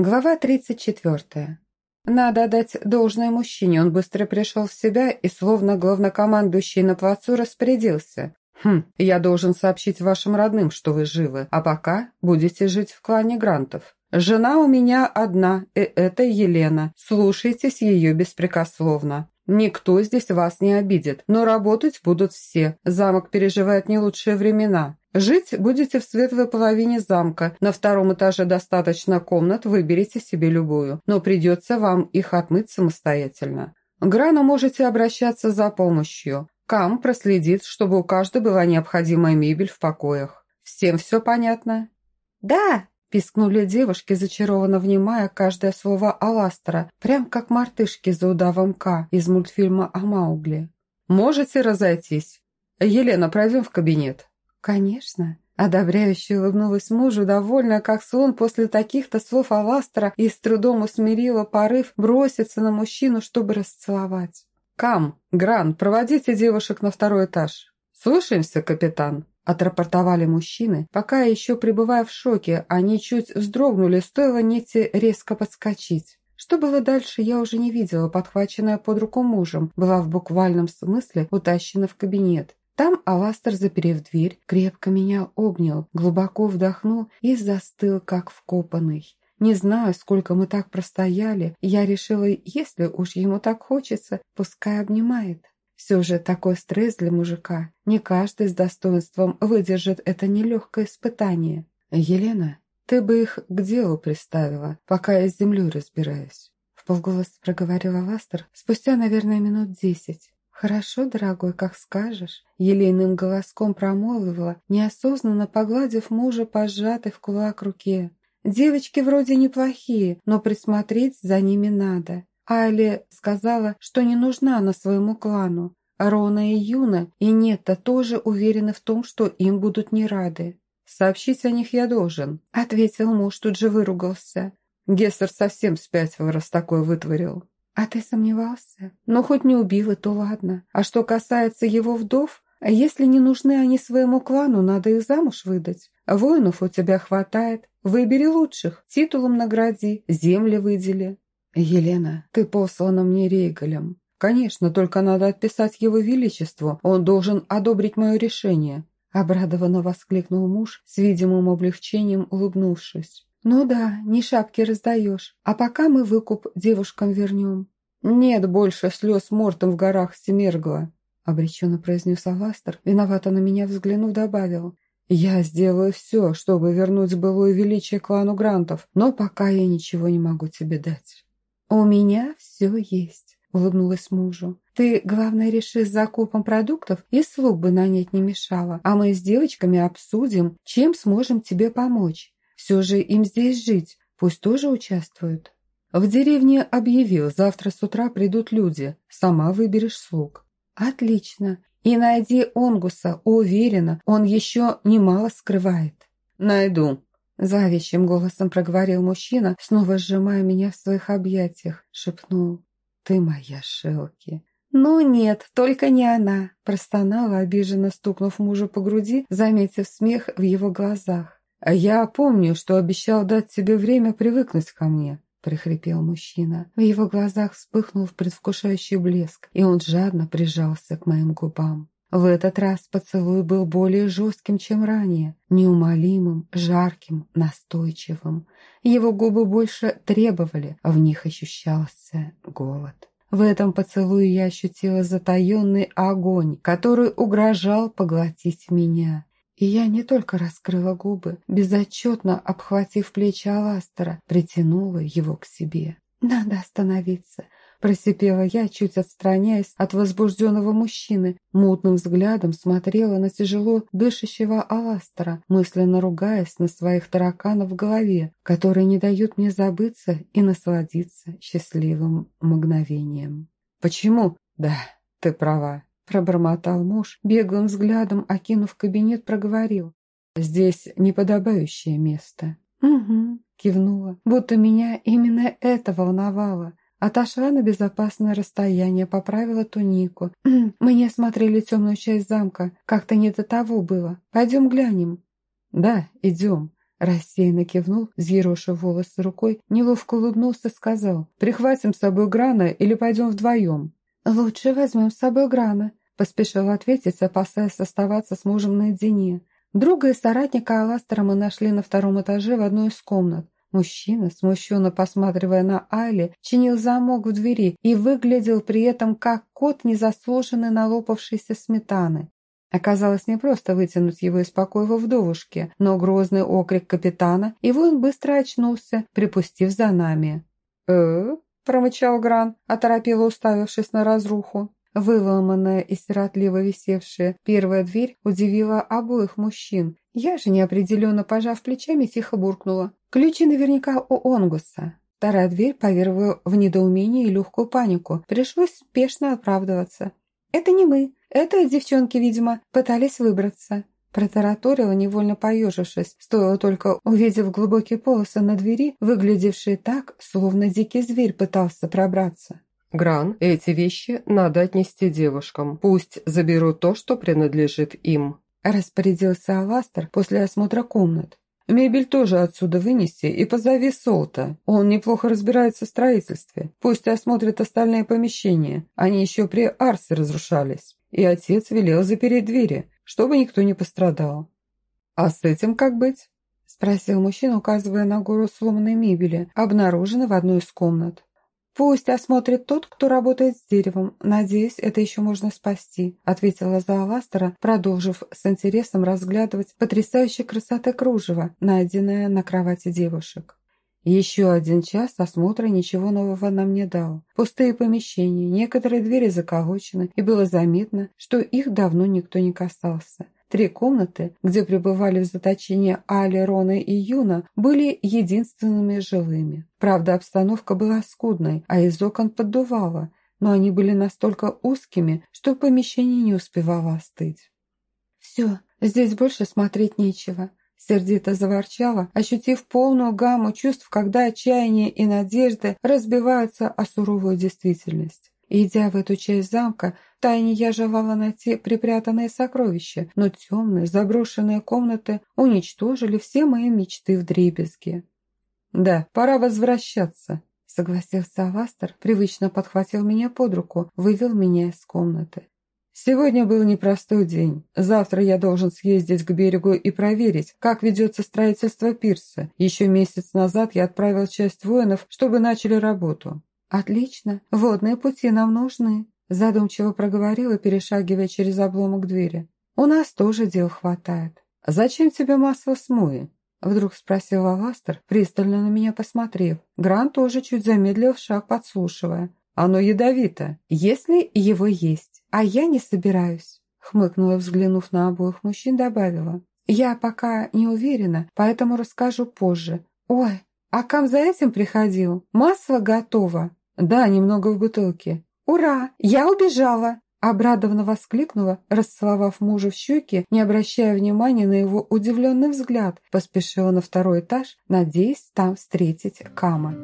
Глава 34. Надо отдать должное мужчине, он быстро пришел в себя и, словно главнокомандующий на плацу, распорядился. «Хм, я должен сообщить вашим родным, что вы живы, а пока будете жить в клане Грантов. Жена у меня одна, и это Елена. Слушайтесь ее беспрекословно. Никто здесь вас не обидит, но работать будут все. Замок переживает не лучшие времена. Жить будете в светлой половине замка. На втором этаже достаточно комнат, выберите себе любую. Но придется вам их отмыть самостоятельно. К Грану можете обращаться за помощью. Кам проследит, чтобы у каждой была необходимая мебель в покоях. Всем все понятно? «Да!» – пискнули девушки, зачарованно внимая каждое слово Аластера, прям как мартышки за удавом К из мультфильма о Маугли. «Можете разойтись. Елена, пройдем в кабинет». «Конечно». Одобряюще улыбнулась мужу, довольная, как слон после таких-то слов Аластера, и с трудом усмирила порыв броситься на мужчину, чтобы расцеловать. «Кам, Гран, проводите девушек на второй этаж». «Слушаемся, капитан», – отрапортовали мужчины. Пока еще пребывая в шоке, они чуть вздрогнули, стоило Нити резко подскочить. Что было дальше, я уже не видела, подхваченная под руку мужем, была в буквальном смысле утащена в кабинет. Там Аластер, заперев дверь, крепко меня обнял, глубоко вдохнул и застыл, как вкопанный. Не знаю, сколько мы так простояли, я решила, если уж ему так хочется, пускай обнимает. Все же такой стресс для мужика. Не каждый с достоинством выдержит это нелегкое испытание. «Елена, ты бы их к делу приставила, пока я с землей разбираюсь», — полголоса проговорила Ластер спустя, наверное, минут десять. «Хорошо, дорогой, как скажешь», — елейным голоском промолвила, неосознанно погладив мужа по сжатой в кулак руке. «Девочки вроде неплохие, но присмотреть за ними надо». Али сказала, что не нужна она своему клану. Рона и Юна и Нетта тоже уверены в том, что им будут не рады. «Сообщить о них я должен», — ответил муж, тут же выругался. Гессер совсем спятил, раз такое вытворил. «А ты сомневался? Но хоть не убила, то ладно. А что касается его вдов, если не нужны они своему клану, надо их замуж выдать. Воинов у тебя хватает. Выбери лучших, титулом награди, земли выдели». «Елена, ты послана мне Рейгалем. Конечно, только надо отписать его величеству. Он должен одобрить мое решение». Обрадованно воскликнул муж, с видимым облегчением улыбнувшись. «Ну да, не шапки раздаешь. А пока мы выкуп девушкам вернем». «Нет больше слез мортом в горах Семергла», — обреченно произнес Аластер, виновато на меня взглянув, добавил. «Я сделаю все, чтобы вернуть былое величие клану Грантов, но пока я ничего не могу тебе дать». «У меня все есть», — улыбнулась мужу. «Ты, главное, реши с закупом продуктов и слуг бы нанять не мешало, а мы с девочками обсудим, чем сможем тебе помочь. Все же им здесь жить, пусть тоже участвуют. В деревне объявил, завтра с утра придут люди, сама выберешь слуг. Отлично. И найди Онгуса, уверена, он еще немало скрывает. Найду. Завищим голосом проговорил мужчина, снова сжимая меня в своих объятиях, шепнул. Ты моя Шелки. «Ну нет, только не она», – простонала, обиженно стукнув мужу по груди, заметив смех в его глазах. А «Я помню, что обещал дать тебе время привыкнуть ко мне», — прихрипел мужчина. В его глазах вспыхнул предвкушающий блеск, и он жадно прижался к моим губам. В этот раз поцелуй был более жестким, чем ранее, неумолимым, жарким, настойчивым. Его губы больше требовали, а в них ощущался голод. В этом поцелуе я ощутила затаенный огонь, который угрожал поглотить меня. И я не только раскрыла губы, безотчетно обхватив плечи Аластера, притянула его к себе. «Надо остановиться», – просипела я, чуть отстраняясь от возбужденного мужчины. Мутным взглядом смотрела на тяжело дышащего Аластера, мысленно ругаясь на своих тараканов в голове, которые не дают мне забыться и насладиться счастливым мгновением. «Почему?» «Да, ты права», Пробормотал муж, беглым взглядом, окинув кабинет, проговорил. «Здесь неподобающее место». «Угу», кивнула, будто меня именно это волновало. Отошла на безопасное расстояние, поправила тунику. «Мы не осмотрели темную часть замка, как-то не до того было. Пойдем глянем». «Да, идем», Рассеянно кивнул, взъерошив волосы рукой, неловко улыбнулся, сказал, «Прихватим с собой Грана или пойдем вдвоем?» «Лучше возьмем с собой Грана», – поспешил ответить, опасаясь оставаться с мужем наедине. Друга и соратника Аластера мы нашли на втором этаже в одной из комнат. Мужчина, смущенно посматривая на Айли, чинил замок в двери и выглядел при этом как кот, незаслуженный налопавшейся сметаны. Оказалось не просто вытянуть его из покоя вдовушке, но грозный окрик капитана, и воин быстро очнулся, припустив за нами. э промычал Гран, оторопело уставившись на разруху. Выломанная и сиротливо висевшая первая дверь удивила обоих мужчин. Я же, неопределенно пожав плечами, тихо буркнула. Ключи наверняка у Онгуса. Вторая дверь повергла в недоумение и легкую панику. Пришлось спешно оправдываться. «Это не мы. Это девчонки, видимо, пытались выбраться». Протараторила, невольно поежившись, стоило только увидев глубокие полосы на двери, выглядевшие так, словно дикий зверь пытался пробраться. «Гран, эти вещи надо отнести девушкам. Пусть заберут то, что принадлежит им», – распорядился Аластер после осмотра комнат. «Мебель тоже отсюда вынеси и позови Солта. Он неплохо разбирается в строительстве. Пусть осмотрит остальные помещения. Они еще при Арсе разрушались. И отец велел запереть двери, чтобы никто не пострадал». «А с этим как быть?» – спросил мужчина, указывая на гору сломанной мебели, обнаруженной в одной из комнат. «Пусть осмотрит тот, кто работает с деревом. Надеюсь, это еще можно спасти», ответила Зааластера, продолжив с интересом разглядывать потрясающей красоты кружева, найденное на кровати девушек. Еще один час осмотра ничего нового нам не дал. Пустые помещения, некоторые двери заколочены, и было заметно, что их давно никто не касался. Три комнаты, где пребывали в заточении Али, Рона и Юна, были единственными жилыми. Правда, обстановка была скудной, а из окон поддувало, но они были настолько узкими, что помещение не успевало остыть. «Все, здесь больше смотреть нечего», — сердито заворчала, ощутив полную гамму чувств, когда отчаяние и надежды разбиваются о суровую действительность. Идя в эту часть замка, Тайне я желала найти припрятанные сокровища, но темные, заброшенные комнаты уничтожили все мои мечты в дребезге. «Да, пора возвращаться», — согласился Аластер, привычно подхватил меня под руку, вывел меня из комнаты. «Сегодня был непростой день. Завтра я должен съездить к берегу и проверить, как ведется строительство пирса. Еще месяц назад я отправил часть воинов, чтобы начали работу». «Отлично. Водные пути нам нужны», Задумчиво проговорила, перешагивая через обломок двери. «У нас тоже дел хватает». «Зачем тебе масло смои?» Вдруг спросил Аластер, пристально на меня посмотрев. Грант тоже чуть замедлил шаг, подслушивая. «Оно ядовито, если его есть. А я не собираюсь», хмыкнула, взглянув на обоих мужчин, добавила. «Я пока не уверена, поэтому расскажу позже. Ой, а Кам за этим приходил? Масло готово?» «Да, немного в бутылке. «Ура! Я убежала!» Обрадованно воскликнула, расцеловав мужа в щеки, не обращая внимания на его удивленный взгляд, поспешила на второй этаж, надеясь там встретить Кама.